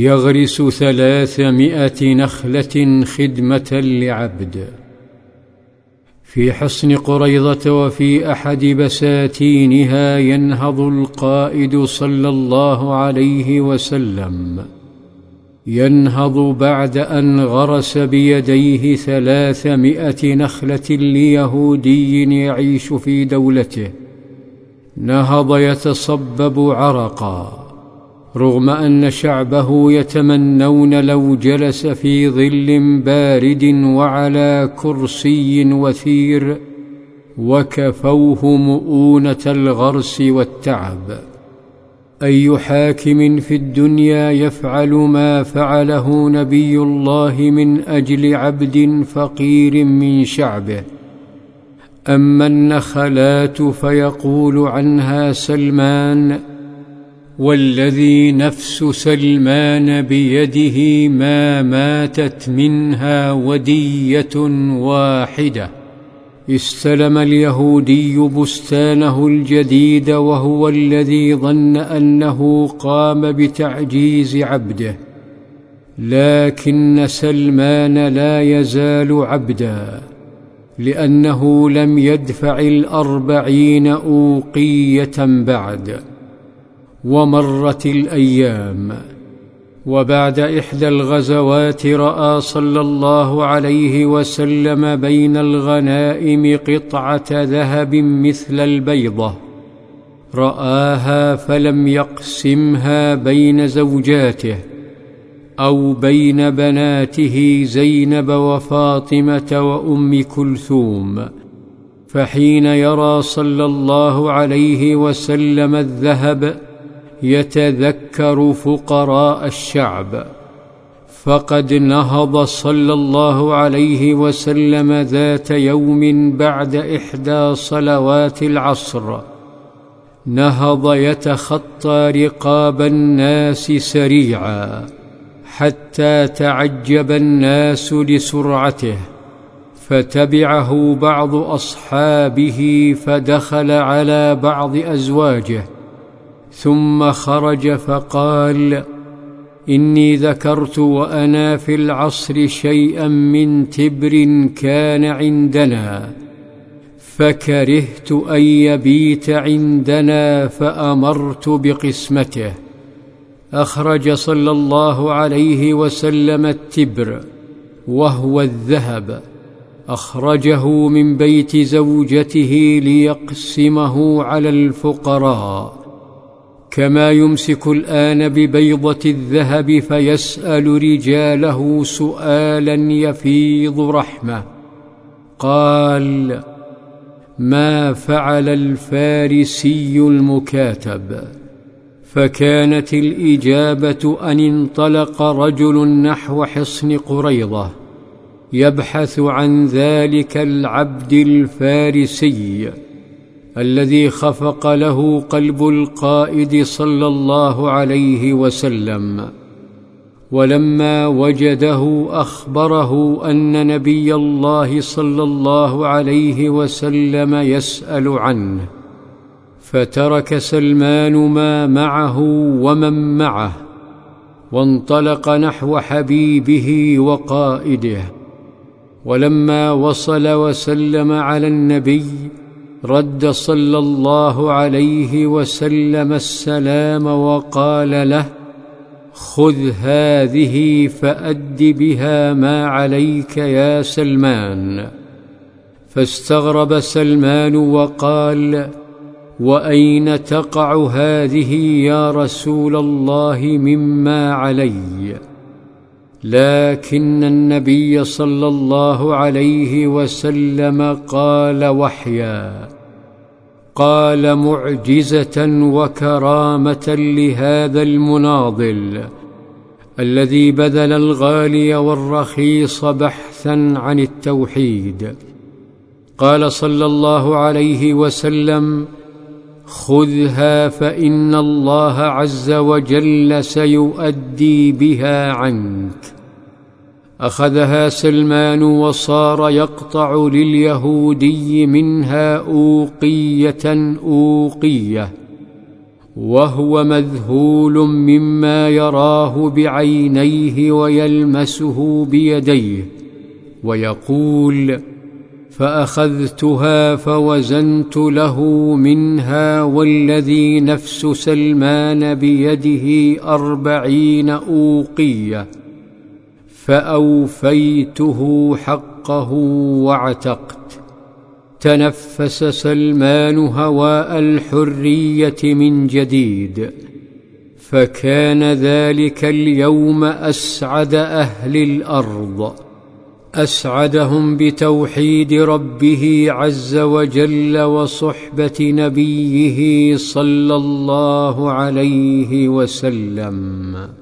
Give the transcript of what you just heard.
يغرس ثلاثمائة نخلة خدمة لعبد. في حصن قريضة وفي أحد بساتينها ينهض القائد صلى الله عليه وسلم. ينهض بعد أن غرس بيديه ثلاثمائة نخلة ليهودي يعيش في دولته. نهض يتصبب عرقا. رغم أن شعبه يتمنون لو جلس في ظل بارد وعلى كرسي وثير وكفوه مؤونة الغرس والتعب. أي حاكم في الدنيا يفعل ما فعله نبي الله من أجل عبد فقير من شعبه. أما النخلات فيقول عنها سلمان والذي نفس سلمان بيده ما ماتت منها ودية واحدة. استلم اليهودي بستانه الجديد وهو الذي ظن أنه قام بتعجيز عبده. لكن سلمان لا يزال عبدا لأنه لم يدفع الأربعين أوقية بعد. ومرت الأيام وبعد إحدى الغزوات رأى صلى الله عليه وسلم بين الغنائم قطعة ذهب مثل البيضة رآها فلم يقسمها بين زوجاته أو بين بناته زينب وفاطمة وأم كلثوم فحين يرى صلى الله عليه وسلم الذهب يتذكر فقراء الشعب. فقد نهض صلى الله عليه وسلم ذات يوم بعد إحدى صلوات العصر. نهض يتخطى رقاب الناس سريعا حتى تعجب الناس لسرعته. فتبعه بعض أصحابه فدخل على بعض أزواجه. ثم خرج فقال إني ذكرت وأنا في العصر شيئا من تبر كان عندنا فكرهت أن يبيت عندنا فأمرت بقسمته. أخرج صلى الله عليه وسلم التبر وهو الذهب أخرجه من بيت زوجته ليقسمه على الفقراء. كما يمسك الآن ببيضة الذهب فيسأل رجاله سؤالا يفيض رحمه. قال ما فعل الفارسي المكاتب؟ فكانت الإجابة أن انطلق رجل نحو حصن قريضه يبحث عن ذلك العبد الفارسي. الذي خفق له قلب القائد صلى الله عليه وسلم. ولما وجده أخبره أن نبي الله صلى الله عليه وسلم يسأل عنه فترك سلمان ما معه ومن معه وانطلق نحو حبيبه وقائده. ولما وصل وسلم على النبي رد صلى الله عليه وسلم السلام وقال له خذ هذه فأد بها ما عليك يا سلمان. فاستغرب سلمان وقال وأين تقع هذه يا رسول الله مما عليّ؟ لكن النبي صلى الله عليه وسلم قال وحيا قال معجزة وكرامة لهذا المناضل الذي بذل الغالي والرخيص بحثا عن التوحيد. قال صلى الله عليه وسلم خذها فإن الله عز وجل سيؤدي بها عنك. أخذها سلمان وصار يقطع لليهودي منها أوقية أوقية وهو مذهول مما يراه بعينيه ويلمسه بيديه ويقول فأخذتها فوزنت له منها والذي نفس سلمان بيده أربعين أوقية فأوفيته حقه واعتقت. تنفس سلمان هواء الحرية من جديد فكان ذلك اليوم أسعد أهل الأرض. أسعدهم بتوحيد ربه عز وجل وصحبة نبيه صلى الله عليه وسلم.